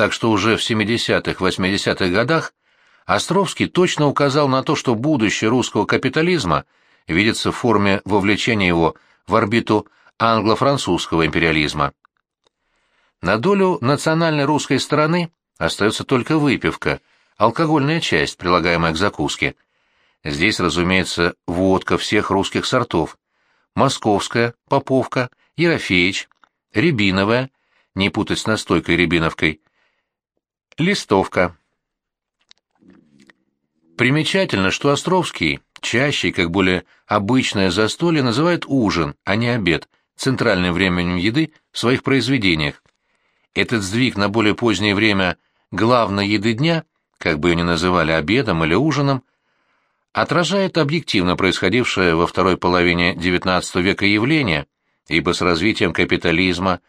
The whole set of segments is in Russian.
так что уже в 70-80-х годах Островский точно указал на то, что будущее русского капитализма видится в форме вовлечения его в орбиту англо-французского империализма. На долю национальной русской стороны остается только выпивка, алкогольная часть, прилагаемая к закуске. Здесь, разумеется, водка всех русских сортов. Московская, Поповка, Ерофеич, Рябиновая, не путать с настойкой рябиновкой, Листовка. Примечательно, что Островский чаще, как более обычное застолье, называет ужин, а не обед, центральным временем еды в своих произведениях. Этот сдвиг на более позднее время главной еды дня, как бы ее ни называли обедом или ужином, отражает объективно происходившее во второй половине XIX века явление, ибо с развитием капитализма,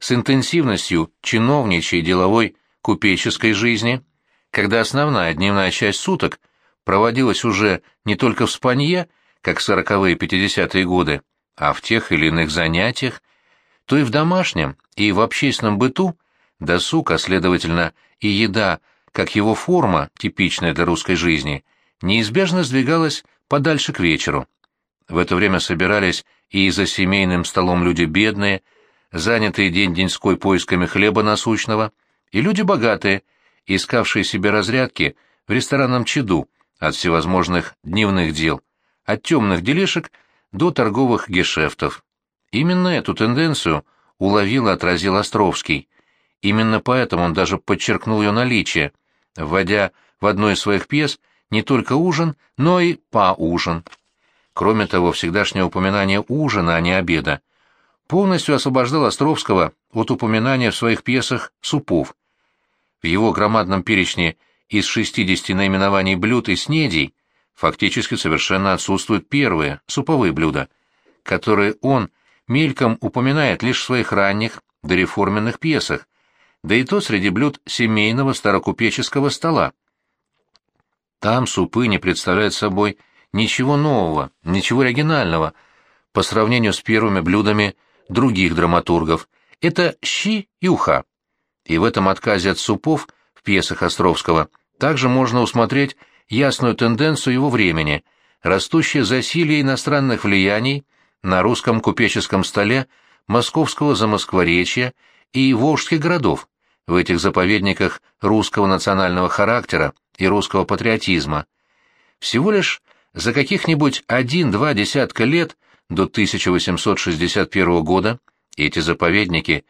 с интенсивностью чиновничьей деловой купеческой жизни, когда основная дневная часть суток проводилась уже не только в спанье, как сороковые пятидесятые годы, а в тех или иных занятиях, то и в домашнем, и в общественном быту досуг, а следовательно и еда, как его форма, типичная для русской жизни, неизбежно сдвигалась подальше к вечеру. В это время собирались и за семейным столом люди бедные, занятые день-деньской поисками хлеба насущного, и люди богатые, искавшие себе разрядки в ресторанном чаду от всевозможных дневных дел, от темных делишек до торговых гешефтов. Именно эту тенденцию уловил и отразил Островский. Именно поэтому он даже подчеркнул ее наличие, вводя в одной из своих пьес не только ужин, но и поужин. Кроме того, всегдашнее упоминание ужина, а не обеда, полностью освобождал Островского от упоминания в своих пьесах супов. В его громадном перечне из 60 наименований блюд и снедей фактически совершенно отсутствуют первые, суповые блюда, которые он мельком упоминает лишь в своих ранних, дореформенных пьесах, да и то среди блюд семейного старокупеческого стола. Там супы не представляют собой ничего нового, ничего оригинального по сравнению с первыми блюдами других драматургов. Это щи и уха. И в этом отказе от супов в пьесах Островского также можно усмотреть ясную тенденцию его времени, растущее засилье иностранных влияний – на русском купеческом столе московского замоскворечья и волжских городов, в этих заповедниках русского национального характера и русского патриотизма. Всего лишь за каких-нибудь один-два десятка лет до 1861 года эти заповедники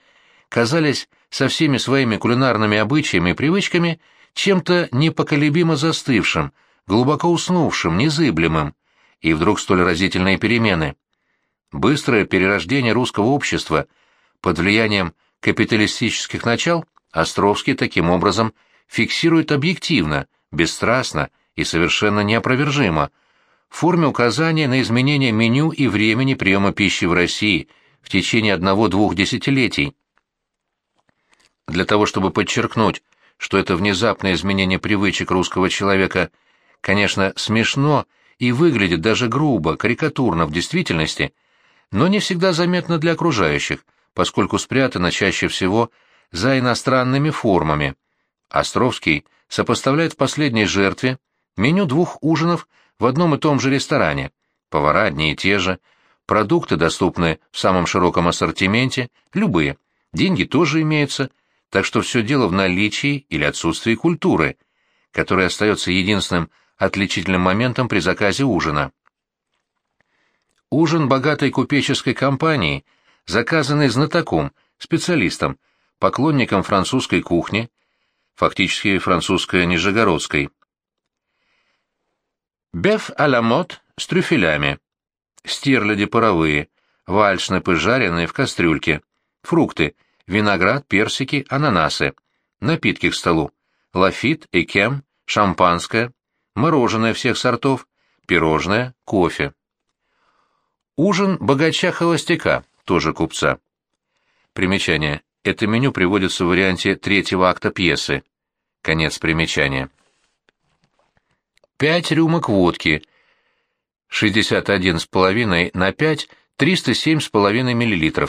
казались со всеми своими кулинарными обычаями и привычками чем-то непоколебимо застывшим, глубоко уснувшим, незыблемым, и вдруг столь разительные перемены – Быстрое перерождение русского общества под влиянием капиталистических начал Островский таким образом фиксирует объективно, бесстрастно и совершенно неопровержимо в форме указания на изменение меню и времени приема пищи в России в течение одного-двух десятилетий. Для того, чтобы подчеркнуть, что это внезапное изменение привычек русского человека, конечно, смешно и выглядит даже грубо, карикатурно в действительности – но не всегда заметно для окружающих, поскольку спрятано чаще всего за иностранными формами. Островский сопоставляет в последней жертве меню двух ужинов в одном и том же ресторане. Повара одни и те же, продукты доступны в самом широком ассортименте, любые, деньги тоже имеются, так что все дело в наличии или отсутствии культуры, которая остается единственным отличительным моментом при заказе ужина. Ужин богатой купеческой компании, заказанный знатоком, специалистом, поклонником французской кухни, фактически французской нижегородской. Беф а мод с трюфелями. Стерляди паровые, вальшнепы жареные в кастрюльке, фрукты, виноград, персики, ананасы, напитки к столу, лафит, экем, шампанское, мороженое всех сортов, пирожное, кофе. Ужин богача-холостяка, тоже купца. Примечание. Это меню приводится в варианте третьего акта пьесы. Конец примечания. Пять рюмок водки. 61,5 на 5, 307,5 мл.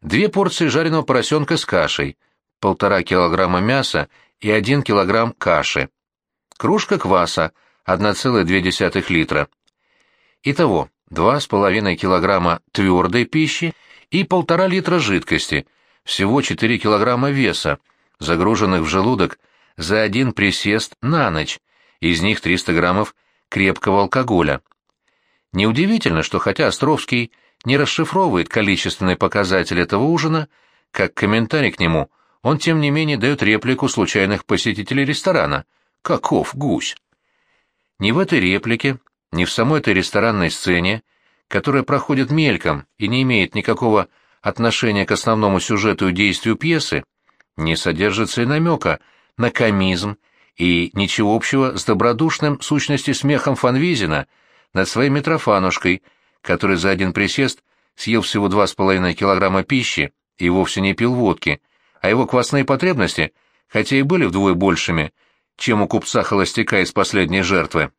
Две порции жареного поросенка с кашей, полтора килограмма мяса и один килограмм каши. Кружка кваса 1,2 литра. Итого 2,5 килограмма твердой пищи и полтора литра жидкости, всего 4 килограмма веса, загруженных в желудок за один присест на ночь, из них 300 граммов крепкого алкоголя. Неудивительно, что хотя Островский не расшифровывает количественный показатель этого ужина, как комментарий к нему, он тем не менее дает реплику случайных посетителей ресторана. Каков гусь! Ни в этой реплике, ни в самой этой ресторанной сцене, которая проходит мельком и не имеет никакого отношения к основному сюжету и действию пьесы, не содержится и намека на комизм и ничего общего с добродушным сущности смехом Фанвизина над своей Митрофанушкой, который за один присест съел всего два с половиной килограмма пищи и вовсе не пил водки, а его квасные потребности, хотя и были вдвое большими, чем у купца-холостяка из последней жертвы.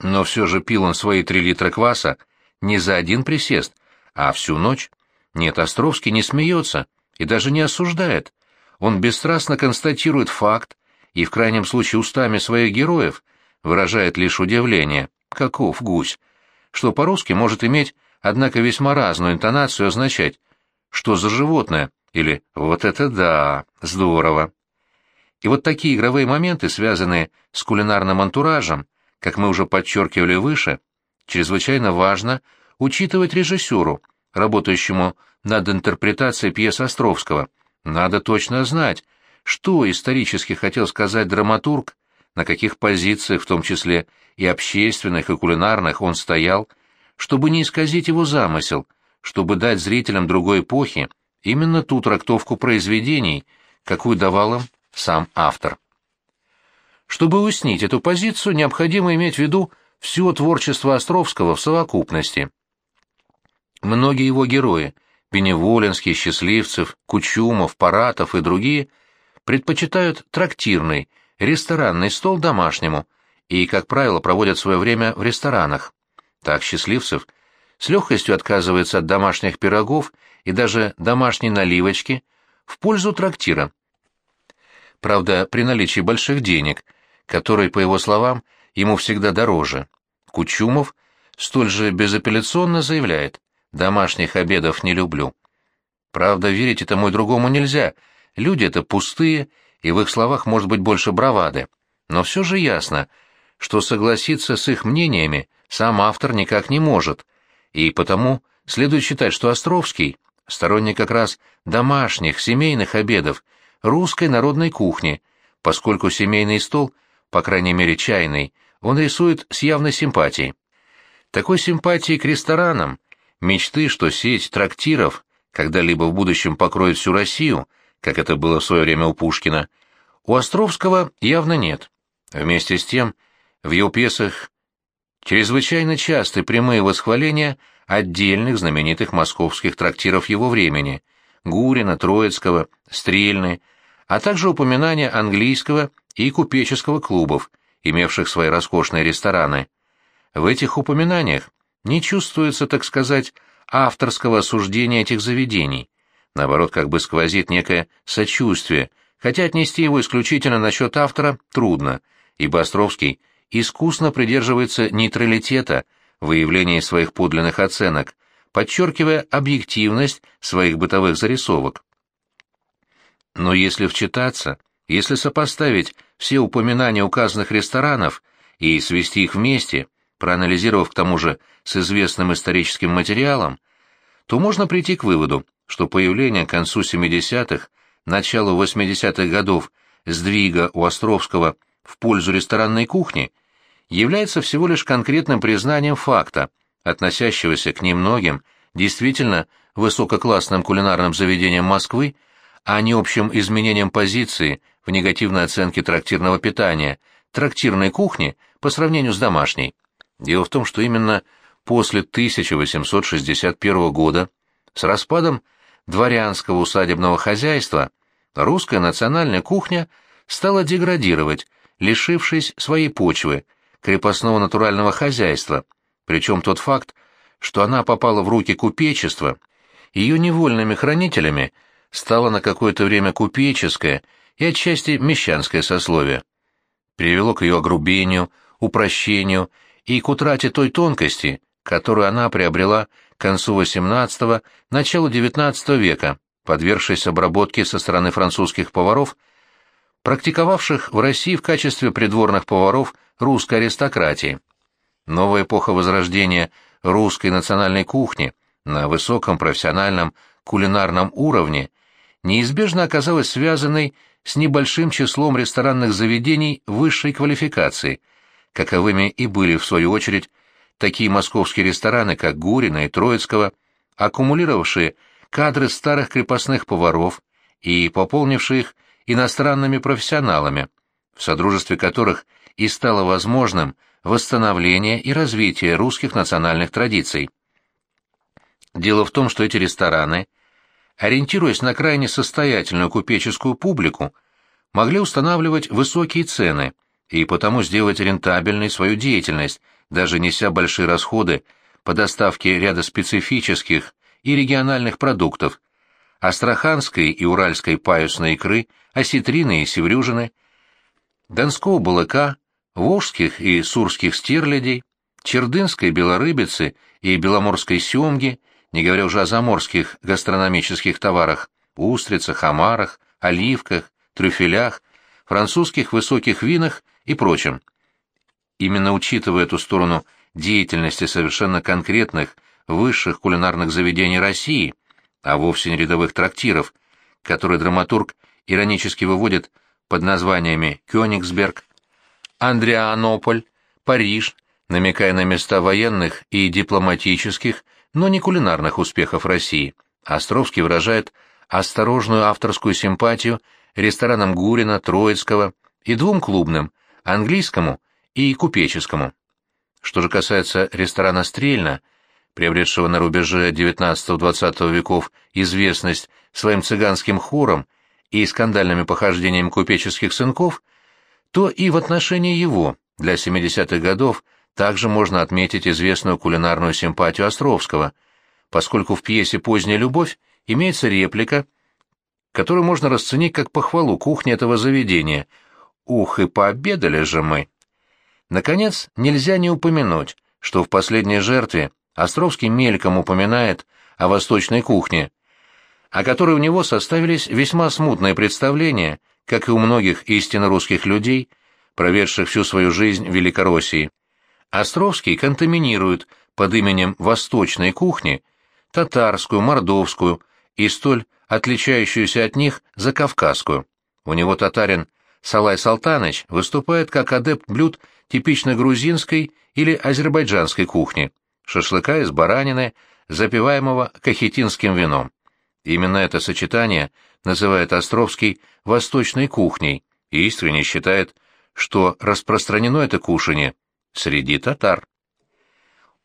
Но все же пил он свои три литра кваса не за один присест, а всю ночь. Нет, Островский не смеется и даже не осуждает. Он бесстрастно констатирует факт и в крайнем случае устами своих героев выражает лишь удивление, каков гусь, что по-русски может иметь, однако, весьма разную интонацию означать «что за животное?» или «вот это да, здорово». И вот такие игровые моменты, связанные с кулинарным антуражем, как мы уже подчеркивали выше, чрезвычайно важно учитывать режиссеру, работающему над интерпретацией пьес Островского. Надо точно знать, что исторически хотел сказать драматург, на каких позициях, в том числе и общественных, и кулинарных, он стоял, чтобы не исказить его замысел, чтобы дать зрителям другой эпохи именно ту трактовку произведений, какую давал им сам автор. Чтобы уяснить эту позицию, необходимо иметь в виду все творчество Островского в совокупности. Многие его герои – Беневолинский, Счастливцев, Кучумов, Паратов и другие – предпочитают трактирный, ресторанный стол домашнему и, как правило, проводят свое время в ресторанах. Так Счастливцев с легкостью отказывается от домашних пирогов и даже домашней наливочки в пользу трактира. Правда, при наличии больших денег – который, по его словам, ему всегда дороже. Кучумов столь же безапелляционно заявляет «домашних обедов не люблю». Правда, верить этому и другому нельзя, люди это пустые, и в их словах может быть больше бравады. Но все же ясно, что согласиться с их мнениями сам автор никак не может, и потому следует считать, что Островский — сторонник как раз домашних, семейных обедов, русской народной кухни, поскольку семейный стол по крайней мере чайный, он рисует с явной симпатией. Такой симпатии к ресторанам, мечты, что сеть трактиров когда-либо в будущем покроет всю Россию, как это было в свое время у Пушкина, у Островского явно нет. Вместе с тем, в его пьесах чрезвычайно часты прямые восхваления отдельных знаменитых московских трактиров его времени – Гурина, Троицкого, Стрельны, а также упоминания английского и купеческого клубов, имевших свои роскошные рестораны. В этих упоминаниях не чувствуется, так сказать, авторского осуждения этих заведений. Наоборот, как бы сквозит некое сочувствие, хотя отнести его исключительно насчет автора трудно, ибо Островский искусно придерживается нейтралитета в выявлении своих подлинных оценок, подчеркивая объективность своих бытовых зарисовок. Но если вчитаться, если сопоставить все упоминания указанных ресторанов и свести их вместе, проанализировав к тому же с известным историческим материалом, то можно прийти к выводу, что появление к концу 70-х, началу 80-х годов сдвига у Островского в пользу ресторанной кухни является всего лишь конкретным признанием факта, относящегося к немногим, действительно высококлассным кулинарным заведениям Москвы, а не общим изменением позиции в негативной оценке трактирного питания, трактирной кухни по сравнению с домашней. Дело в том, что именно после 1861 года, с распадом дворянского усадебного хозяйства, русская национальная кухня стала деградировать, лишившись своей почвы, крепостного натурального хозяйства, причем тот факт, что она попала в руки купечества, ее невольными хранителями стало на какое-то время купеческое и отчасти мещанское сословие. Привело к ее огрубению, упрощению и к утрате той тонкости, которую она приобрела концу XVIII – началу XIX века, подвергшись обработке со стороны французских поваров, практиковавших в России в качестве придворных поваров русской аристократии. Новая эпоха возрождения русской национальной кухни на высоком профессиональном кулинарном уровне неизбежно оказалась связанной с небольшим числом ресторанных заведений высшей квалификации, каковыми и были, в свою очередь, такие московские рестораны, как Гурина и Троицкого, аккумулировавшие кадры старых крепостных поваров и пополнившие их иностранными профессионалами, в содружестве которых и стало возможным восстановление и развитие русских национальных традиций. Дело в том, что эти рестораны, ориентируясь на крайне состоятельную купеческую публику, могли устанавливать высокие цены и потому сделать рентабельной свою деятельность, даже неся большие расходы по доставке ряда специфических и региональных продуктов, астраханской и уральской паюсной икры, осетрины и севрюжины, донского балыка, волжских и сурских стерлядей, чердынской белорыбицы и беломорской семги, не говоря уже о заморских гастрономических товарах, устрицах, омарах, оливках, трюфелях, французских высоких винах и прочем. Именно учитывая эту сторону деятельности совершенно конкретных высших кулинарных заведений России, а вовсе не рядовых трактиров, которые драматург иронически выводит под названиями Кёнигсберг, Андрианополь, Париж, намекая на места военных и дипломатических, но не кулинарных успехов России. Островский выражает осторожную авторскую симпатию ресторанам Гурина, Троицкого и двум клубным, английскому и купеческому. Что же касается ресторана «Стрельна», приобретшего на рубеже XIX-XX веков известность своим цыганским хором и скандальными похождениями купеческих сынков, то и в отношении его для 70-х годов также можно отметить известную кулинарную симпатию Островского, поскольку в пьесе «Поздняя любовь» имеется реплика, которую можно расценить как похвалу кухни этого заведения. «Ух, и пообедали же мы!» Наконец, нельзя не упомянуть, что в последней жертве Островский мельком упоминает о восточной кухне, о которой у него составились весьма смутные представления, как и у многих истинно русских людей, проведших всю свою жизнь в Великороссии. Островский контаминирует под именем восточной кухни татарскую, мордовскую и столь отличающуюся от них закавказскую. У него татарин Салай Салтаныч выступает как адепт блюд типично грузинской или азербайджанской кухни шашлыка из баранины, запиваемого кахетинским вином. Именно это сочетание называет Островский восточной кухней и искренне считает, что распространено это кушанье среди татар.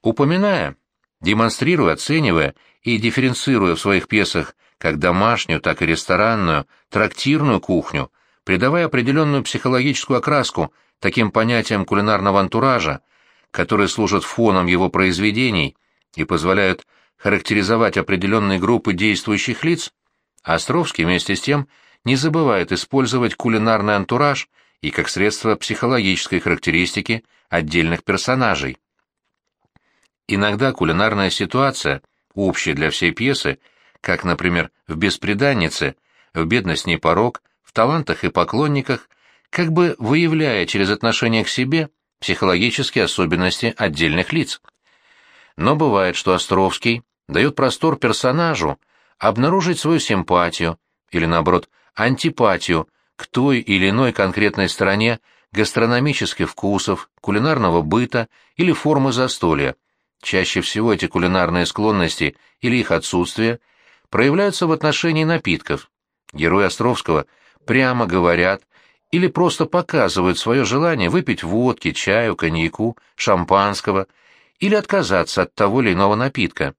Упоминая, демонстрируя, оценивая и дифференцируя в своих пьесах как домашнюю, так и ресторанную, трактирную кухню, придавая определенную психологическую окраску таким понятиям кулинарного антуража, которые служат фоном его произведений и позволяют характеризовать определенные группы действующих лиц, Островский вместе с тем не забывает использовать кулинарный антураж и как средство психологической характеристики отдельных персонажей. Иногда кулинарная ситуация, общая для всей пьесы, как, например, в «Беспреданнице», в «Бедность не порог», «Талантах и поклонниках», как бы выявляя через отношение к себе психологические особенности отдельных лиц. Но бывает, что Островский дает простор персонажу обнаружить свою симпатию или, наоборот, антипатию к той или иной конкретной стороне гастрономических вкусов, кулинарного быта или формы застолья. Чаще всего эти кулинарные склонности или их отсутствие проявляются в отношении напитков. Герои Островского прямо говорят или просто показывают свое желание выпить водки, чаю, коньяку, шампанского или отказаться от того или иного напитка.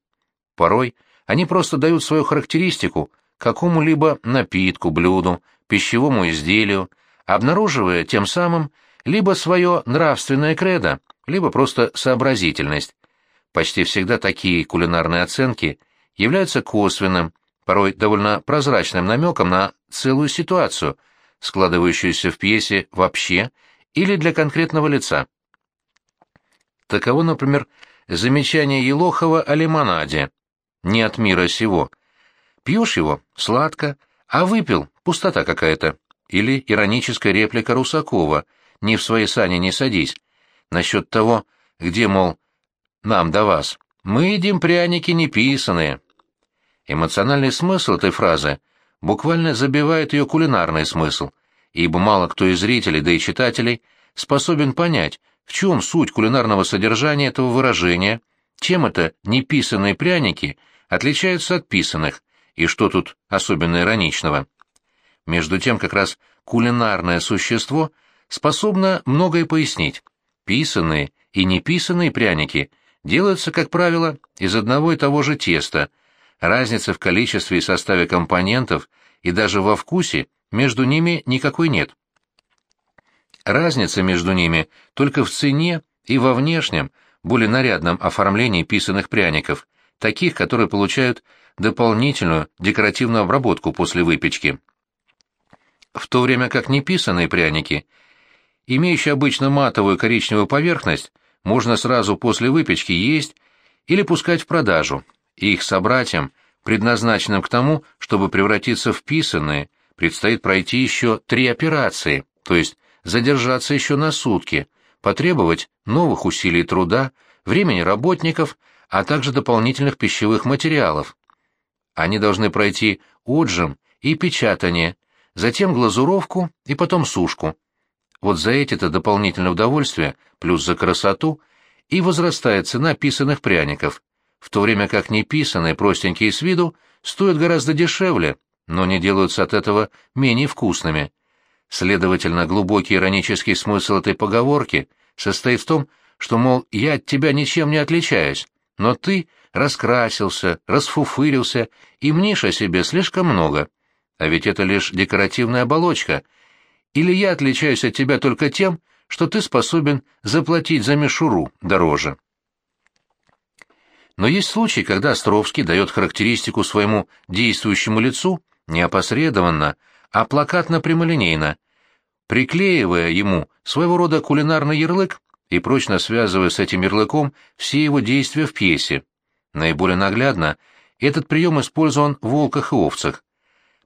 Порой они просто дают свою характеристику какому-либо напитку, блюду, пищевому изделию, обнаруживая тем самым либо свое нравственное кредо, либо просто сообразительность. Почти всегда такие кулинарные оценки являются косвенным, порой довольно прозрачным намеком на целую ситуацию, складывающуюся в пьесе вообще или для конкретного лица. Таково, например, замечание Елохова о лимонаде. Не от мира сего. Пьешь его — сладко, а выпил — пустота какая-то. Или ироническая реплика Русакова «Ни в свои сани не садись» насчет того, где, мол, нам до вас. Мы едим пряники неписанные. Эмоциональный смысл этой фразы буквально забивает ее кулинарный смысл, ибо мало кто из зрителей, да и читателей, способен понять, в чем суть кулинарного содержания этого выражения, чем это неписанные пряники отличаются от писанных, и что тут особенно ироничного. Между тем, как раз кулинарное существо способно многое пояснить. Писанные и неписанные пряники делаются, как правило, из одного и того же теста. Разницы в количестве и составе компонентов и даже во вкусе между ними никакой нет. Разница между ними только в цене и во внешнем, более нарядном оформлении писаных пряников, таких, которые получают дополнительную декоративную обработку после выпечки в то время как неписанные пряники, имеющие обычно матовую коричневую поверхность, можно сразу после выпечки есть или пускать в продажу. Их собратьям, предназначенным к тому, чтобы превратиться в писанные, предстоит пройти еще три операции, то есть задержаться еще на сутки, потребовать новых усилий труда, времени работников, а также дополнительных пищевых материалов. Они должны пройти отжим и печатание, затем глазуровку и потом сушку. Вот за эти-то дополнительные удовольствия, плюс за красоту, и возрастает цена писаных пряников, в то время как неписанные, простенькие с виду, стоят гораздо дешевле, но не делаются от этого менее вкусными. Следовательно, глубокий иронический смысл этой поговорки состоит в том, что, мол, я от тебя ничем не отличаюсь, но ты раскрасился, расфуфырился и мнишь о себе слишком много. А ведь это лишь декоративная оболочка. Или я отличаюсь от тебя только тем, что ты способен заплатить за мишуру дороже. Но есть случаи, когда Островский дает характеристику своему действующему лицу не опосредованно, а плакатно-прямолинейно, приклеивая ему своего рода кулинарный ярлык и прочно связывая с этим ярлыком все его действия в пьесе. Наиболее наглядно этот прием использован в «Волках и овцах»,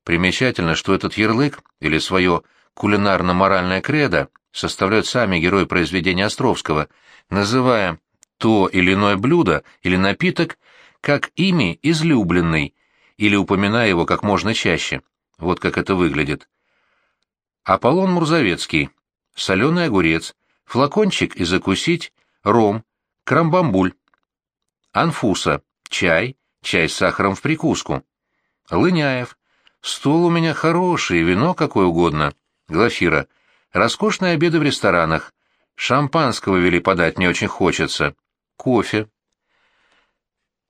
Примечательно, что этот ярлык или свое кулинарно-моральное кредо составляют сами герои произведения Островского, называя то или иное блюдо или напиток как ими излюбленный, или упоминая его как можно чаще. Вот как это выглядит. Аполлон Мурзовецкий, соленый огурец, флакончик и закусить, ром, крамбамбуль. Анфуса, чай, чай с сахаром в прикуску. Лыняев, Стол у меня хороший, вино какое угодно. Глафира. Роскошные обеды в ресторанах. Шампанского вели подать не очень хочется. Кофе.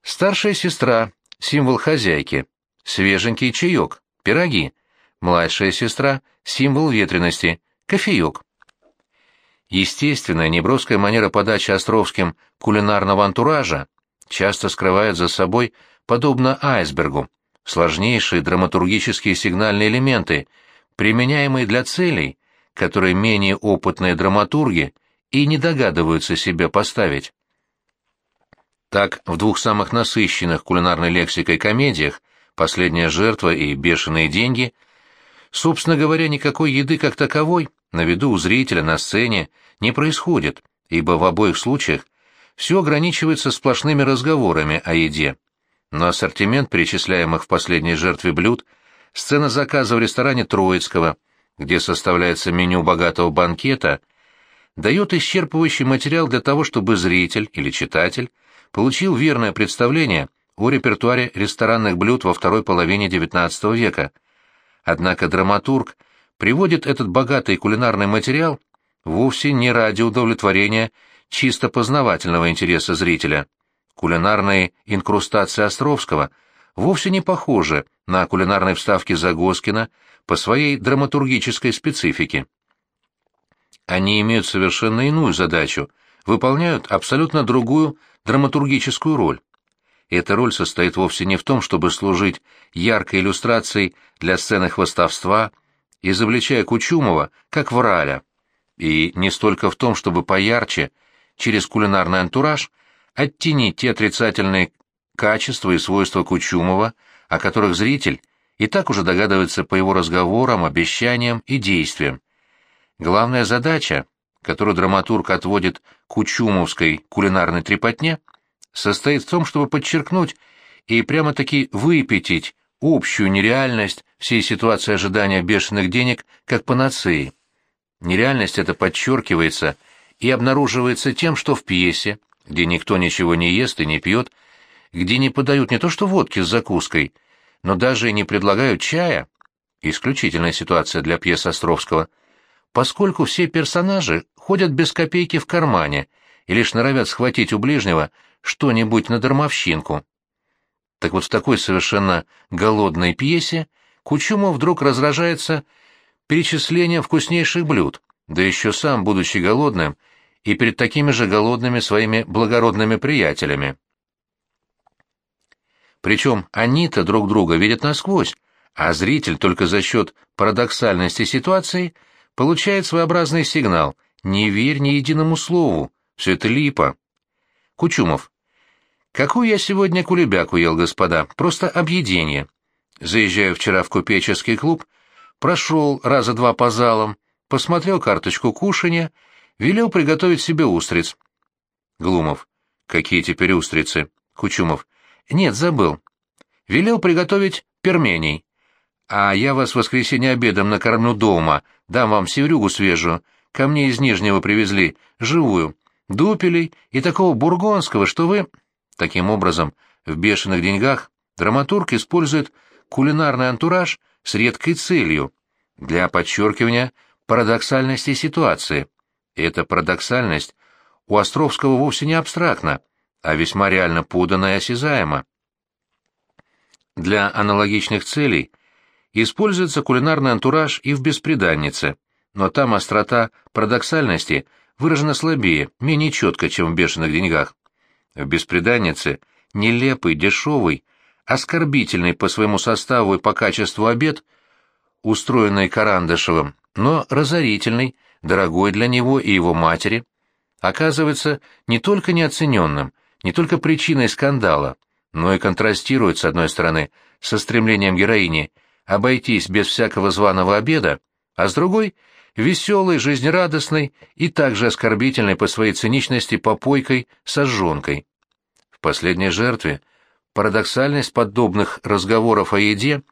Старшая сестра. Символ хозяйки. Свеженький чаек. Пироги. Младшая сестра. Символ ветрености. Кофеек. Естественная неброская манера подачи Островским кулинарного антуража часто скрывает за собой, подобно айсбергу, сложнейшие драматургические сигнальные элементы, применяемые для целей, которые менее опытные драматурги и не догадываются себе поставить. Так, в двух самых насыщенных кулинарной лексикой комедиях «Последняя жертва» и «Бешеные деньги» собственно говоря, никакой еды как таковой на виду у зрителя на сцене не происходит, ибо в обоих случаях все ограничивается сплошными разговорами о еде. Но ассортимент перечисляемых в последней жертве блюд, сцена заказа в ресторане Троицкого, где составляется меню богатого банкета, дает исчерпывающий материал для того, чтобы зритель или читатель получил верное представление о репертуаре ресторанных блюд во второй половине XIX века. Однако драматург приводит этот богатый кулинарный материал вовсе не ради удовлетворения чисто познавательного интереса зрителя – Кулинарные инкрустации Островского вовсе не похожи на кулинарные вставки Загоскина по своей драматургической специфике. Они имеют совершенно иную задачу, выполняют абсолютно другую драматургическую роль. эта роль состоит вовсе не в том, чтобы служить яркой иллюстрацией для сцены хвостовства, изобличая Кучумова как враля, и не столько в том, чтобы поярче, через кулинарный антураж, оттенить те отрицательные качества и свойства Кучумова, о которых зритель и так уже догадывается по его разговорам, обещаниям и действиям. Главная задача, которую драматург отводит кучумовской кулинарной трепотне, состоит в том, чтобы подчеркнуть и прямо-таки выпятить общую нереальность всей ситуации ожидания бешеных денег как панацеи. Нереальность эта подчеркивается и обнаруживается тем, что в пьесе, где никто ничего не ест и не пьет, где не подают не то что водки с закуской, но даже и не предлагают чая, исключительная ситуация для пьес Островского, поскольку все персонажи ходят без копейки в кармане и лишь норовят схватить у ближнего что-нибудь на дармовщинку. Так вот в такой совершенно голодной пьесе Кучумов вдруг разражается перечислением вкуснейших блюд, да еще сам, будучи голодным, и перед такими же голодными своими благородными приятелями. Причем они-то друг друга видят насквозь, а зритель только за счет парадоксальности ситуации получает своеобразный сигнал «не верь ни единому слову, все это липа». Кучумов. «Какую я сегодня кулебяку ел, господа? Просто объедение. Заезжаю вчера в купеческий клуб, прошел раза два по залам, посмотрел карточку кушанья, велел приготовить себе устриц». Глумов. «Какие теперь устрицы?» Кучумов. Нет, забыл. Велел приготовить перменей. А я вас в воскресенье обедом накормлю дома, дам вам севрюгу свежую. Ко мне из Нижнего привезли, живую. Дупелей и такого бургонского, что вы... Таким образом, в бешеных деньгах драматург использует кулинарный антураж с редкой целью для подчеркивания парадоксальности ситуации. Эта парадоксальность у Островского вовсе не абстрактна, а весьма реально подано и осязаемо. Для аналогичных целей используется кулинарный антураж и в «Беспреданнице», но там острота парадоксальности выражена слабее, менее четко, чем в «Бешеных деньгах». В «Беспреданнице» нелепый, дешевый, оскорбительный по своему составу и по качеству обед, устроенный Карандышевым, но разорительный, дорогой для него и его матери, оказывается не только неоцененным, не только причиной скандала, но и контрастирует, с одной стороны, со стремлением героини обойтись без всякого званого обеда, а с другой — веселой, жизнерадостной и также оскорбительной по своей циничности попойкой сожженкой. В последней жертве парадоксальность подобных разговоров о еде,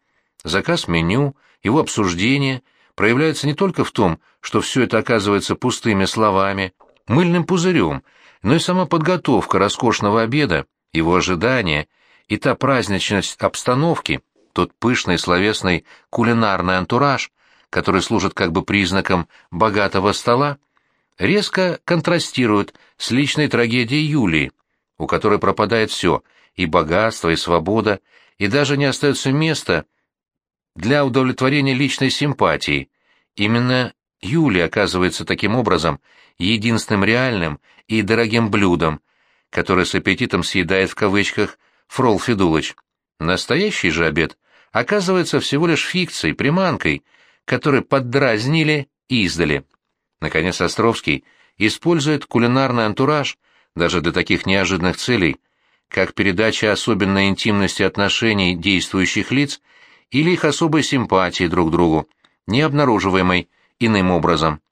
заказ меню, его обсуждение проявляется не только в том, что все это оказывается пустыми словами, мыльным пузырем — но и сама подготовка роскошного обеда, его ожидания и та праздничность обстановки, тот пышный словесный кулинарный антураж, который служит как бы признаком богатого стола, резко контрастируют с личной трагедией Юлии, у которой пропадает все, и богатство, и свобода, и даже не остается места для удовлетворения личной симпатии. Именно Юлия оказывается таким образом единственным реальным и дорогим блюдом, которое с аппетитом съедает в кавычках Фрол Федулыч. Настоящий же обед оказывается всего лишь фикцией, приманкой, которой поддразнили издали. Наконец Островский использует кулинарный антураж даже для таких неожиданных целей, как передача особенной интимности отношений действующих лиц или их особой симпатии друг к другу, не обнаруживаемой иным образом,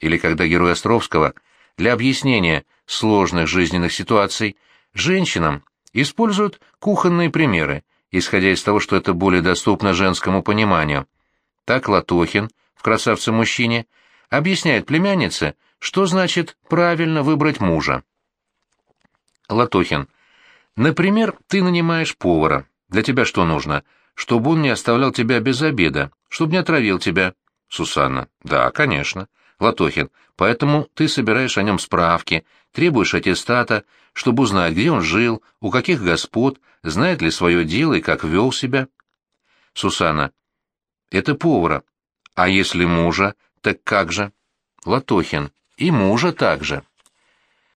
или когда герой Островского для объяснения сложных жизненных ситуаций женщинам используют кухонные примеры, исходя из того, что это более доступно женскому пониманию. Так Латохин в «Красавце-мужчине» объясняет племяннице, что значит правильно выбрать мужа. Латохин. Например, ты нанимаешь повара. Для тебя что нужно? Чтобы он не оставлял тебя без обеда, чтобы не отравил тебя. Сусанна. Да, конечно. Латохин. Поэтому ты собираешь о нем справки, требуешь аттестата, чтобы узнать, где он жил, у каких господ, знает ли свое дело и как вел себя. Сусанна. Это повара. А если мужа, так как же? Латохин. И мужа также.